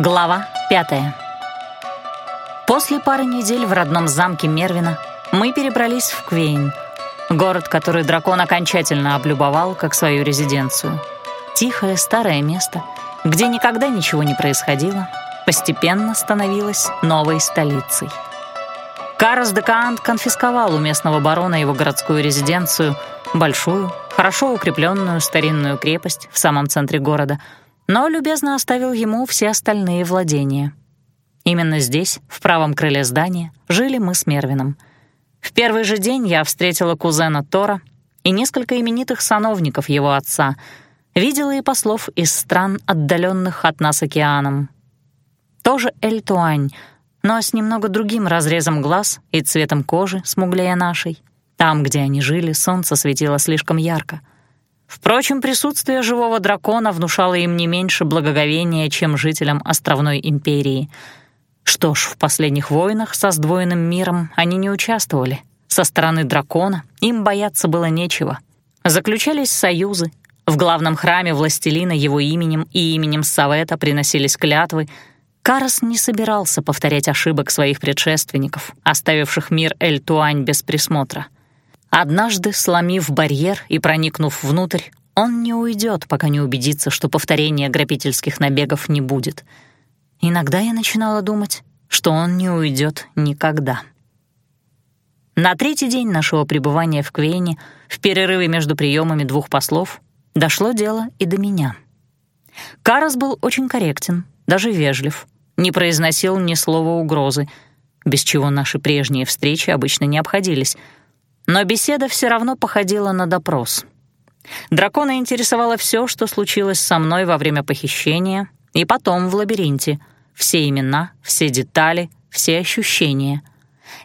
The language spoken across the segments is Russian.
Глава пятая. После пары недель в родном замке Мервина мы перебрались в Квейн, город, который дракон окончательно облюбовал как свою резиденцию. Тихое старое место, где никогда ничего не происходило, постепенно становилось новой столицей. Карас де Каант конфисковал у местного барона его городскую резиденцию, большую, хорошо укрепленную старинную крепость в самом центре города, но любезно оставил ему все остальные владения. Именно здесь, в правом крыле здания, жили мы с Мервином. В первый же день я встретила кузена Тора и несколько именитых сановников его отца, видела и послов из стран, отдаленных от нас океаном. Тоже Эль-Туань — но с немного другим разрезом глаз и цветом кожи, смуглее нашей. Там, где они жили, солнце светило слишком ярко. Впрочем, присутствие живого дракона внушало им не меньше благоговения, чем жителям островной империи. Что ж, в последних войнах со сдвоенным миром они не участвовали. Со стороны дракона им бояться было нечего. Заключались союзы. В главном храме властелина его именем и именем Савета приносились клятвы — Карас не собирался повторять ошибок своих предшественников, оставивших мир Эль-Туань без присмотра. Однажды, сломив барьер и проникнув внутрь, он не уйдет, пока не убедится, что повторения грабительских набегов не будет. Иногда я начинала думать, что он не уйдет никогда. На третий день нашего пребывания в Квейне, в перерыве между приемами двух послов, дошло дело и до меня. Карас был очень корректен, даже вежлив, не произносил ни слова угрозы, без чего наши прежние встречи обычно не обходились. Но беседа все равно походила на допрос. Дракона интересовало все, что случилось со мной во время похищения и потом в лабиринте. Все имена, все детали, все ощущения.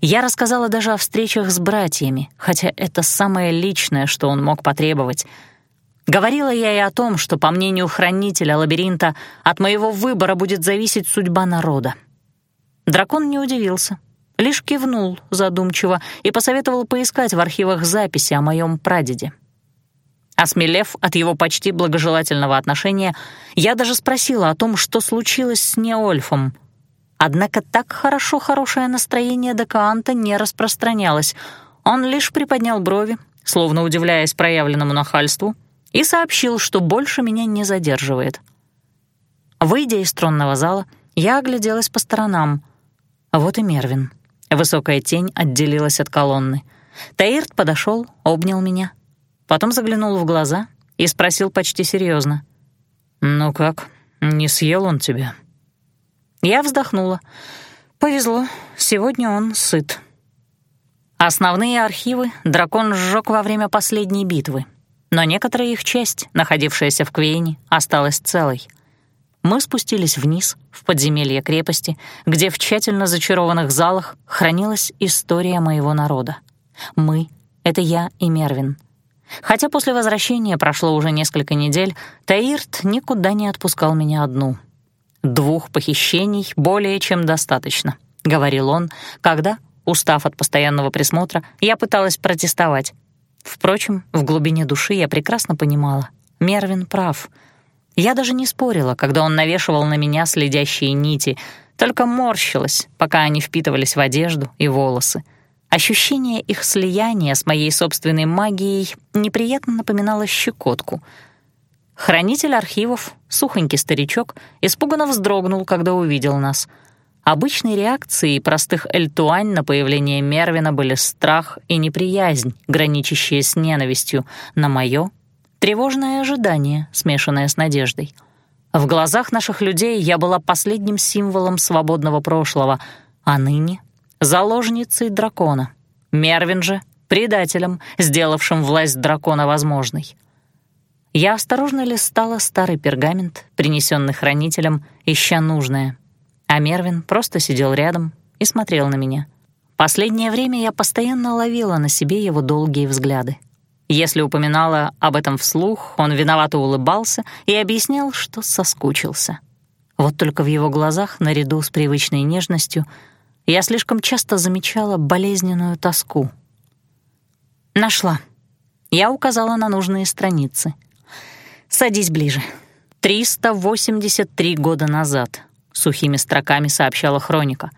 Я рассказала даже о встречах с братьями, хотя это самое личное, что он мог потребовать — Говорила я и о том, что, по мнению хранителя лабиринта, от моего выбора будет зависеть судьба народа. Дракон не удивился, лишь кивнул задумчиво и посоветовал поискать в архивах записи о моем прадеде. Осмелев от его почти благожелательного отношения, я даже спросила о том, что случилось с Неольфом. Однако так хорошо хорошее настроение Декаанта не распространялось. Он лишь приподнял брови, словно удивляясь проявленному нахальству, и сообщил, что больше меня не задерживает. Выйдя из тронного зала, я огляделась по сторонам. Вот и Мервин. Высокая тень отделилась от колонны. Таирт подошел, обнял меня. Потом заглянул в глаза и спросил почти серьезно: «Ну как, не съел он тебя?» Я вздохнула. Повезло, сегодня он сыт. Основные архивы дракон сжег во время последней битвы но некоторая их часть, находившаяся в Квейне, осталась целой. Мы спустились вниз, в подземелье крепости, где в тщательно зачарованных залах хранилась история моего народа. Мы — это я и Мервин. Хотя после возвращения прошло уже несколько недель, Таирт никуда не отпускал меня одну. «Двух похищений более чем достаточно», — говорил он, когда, устав от постоянного присмотра, я пыталась протестовать. Впрочем, в глубине души я прекрасно понимала, Мервин прав. Я даже не спорила, когда он навешивал на меня следящие нити, только морщилась, пока они впитывались в одежду и волосы. Ощущение их слияния с моей собственной магией неприятно напоминало щекотку. Хранитель архивов, сухонький старичок, испуганно вздрогнул, когда увидел нас — Обычной реакцией простых эльтуань на появление Мервина были страх и неприязнь, граничащие с ненавистью, на мое — тревожное ожидание, смешанное с надеждой. В глазах наших людей я была последним символом свободного прошлого, а ныне — заложницей дракона. Мервин же — предателем, сделавшим власть дракона возможной. Я осторожно листала старый пергамент, принесенный хранителем, ища нужное — а Мервин просто сидел рядом и смотрел на меня. Последнее время я постоянно ловила на себе его долгие взгляды. Если упоминала об этом вслух, он виновато улыбался и объяснял, что соскучился. Вот только в его глазах, наряду с привычной нежностью, я слишком часто замечала болезненную тоску. «Нашла». Я указала на нужные страницы. «Садись ближе. 383 года назад сухими строками сообщала хроника.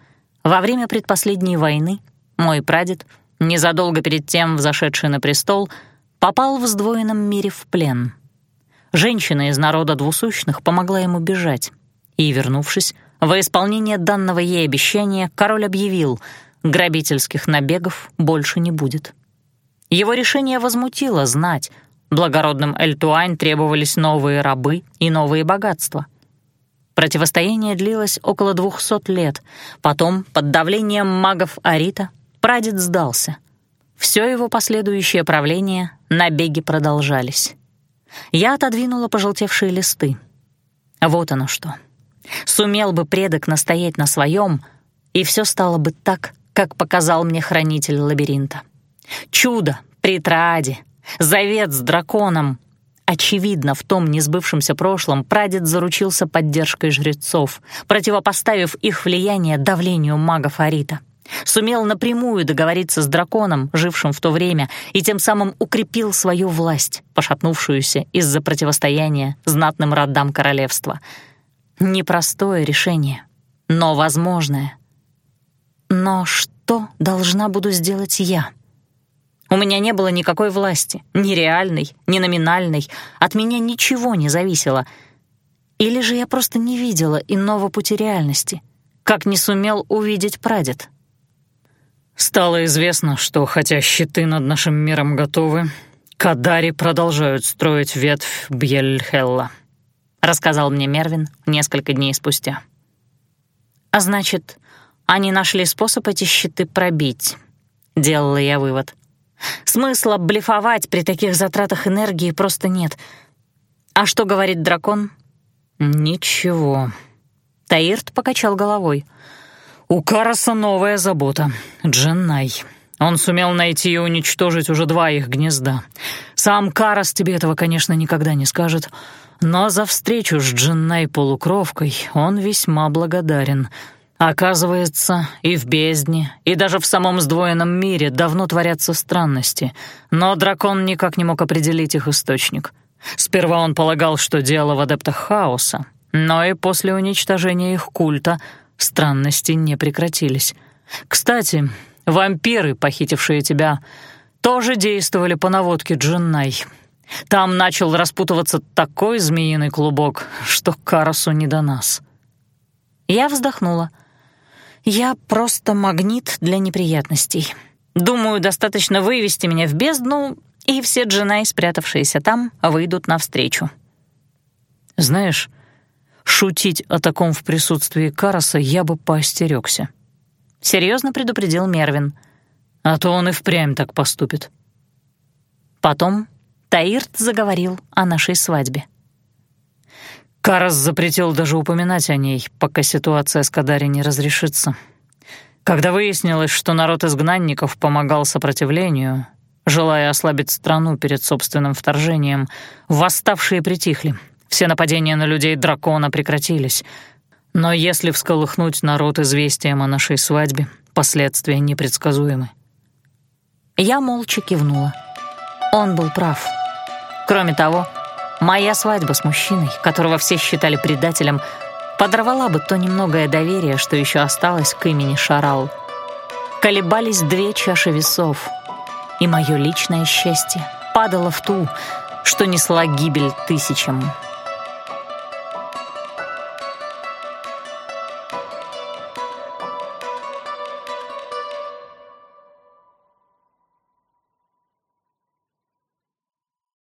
Во время предпоследней войны мой прадед, незадолго перед тем взошедший на престол, попал в сдвоенном мире в плен. Женщина из народа двусущных помогла ему бежать, и, вернувшись, во исполнение данного ей обещания король объявил — грабительских набегов больше не будет. Его решение возмутило знать. Благородным Эльтуань требовались новые рабы и новые богатства. Противостояние длилось около двухсот лет. Потом, под давлением магов Арита, прадед сдался. Все его последующее правление набеги продолжались. Я отодвинула пожелтевшие листы. Вот оно что. Сумел бы предок настоять на своем, и все стало бы так, как показал мне хранитель лабиринта. Чудо, притради, завет с драконом. Очевидно, в том несбывшемся прошлом прадед заручился поддержкой жрецов, противопоставив их влияние давлению магов Арита. Сумел напрямую договориться с драконом, жившим в то время, и тем самым укрепил свою власть, пошатнувшуюся из-за противостояния знатным родам королевства. Непростое решение, но возможное — но что должна буду сделать я? У меня не было никакой власти, ни реальной, ни номинальной, от меня ничего не зависело. Или же я просто не видела иного пути реальности, как не сумел увидеть прадед. Стало известно, что хотя щиты над нашим миром готовы, Кадари продолжают строить ветвь Бьельхелла, рассказал мне Мервин несколько дней спустя. А значит, они нашли способ эти щиты пробить. Делала я вывод. Смысла блефовать при таких затратах энергии просто нет. А что говорит дракон? Ничего. Таирт покачал головой. У Караса новая забота — Дженнай. Он сумел найти и уничтожить уже два их гнезда. Сам Карас тебе этого, конечно, никогда не скажет, но за встречу с Дженнай полукровкой он весьма благодарен — Оказывается, и в бездне, и даже в самом сдвоенном мире давно творятся странности, но дракон никак не мог определить их источник. Сперва он полагал, что дело в адептах хаоса, но и после уничтожения их культа странности не прекратились. Кстати, вампиры, похитившие тебя, тоже действовали по наводке Джиннай. Там начал распутываться такой змеиный клубок, что Карасу не до нас. Я вздохнула — я просто магнит для неприятностей. Думаю, достаточно вывести меня в бездну, и все джинай, спрятавшиеся там, выйдут навстречу. Знаешь, шутить о таком в присутствии Караса я бы поостерегся. Серьезно предупредил Мервин. А то он и впрямь так поступит. Потом Таирт заговорил о нашей свадьбе. Карас запретил даже упоминать о ней, пока ситуация с Кадари не разрешится. Когда выяснилось, что народ изгнанников помогал сопротивлению, желая ослабить страну перед собственным вторжением, восставшие притихли. Все нападения на людей дракона прекратились. Но если всколыхнуть народ известием о нашей свадьбе, последствия непредсказуемы. Я молча кивнула. Он был прав. Кроме того, Моя свадьба с мужчиной, которого все считали предателем, подорвала бы то немногое доверие, что еще осталось к имени Шарал. Колебались две чаши весов, и мое личное счастье падало в ту, что несла гибель тысячам.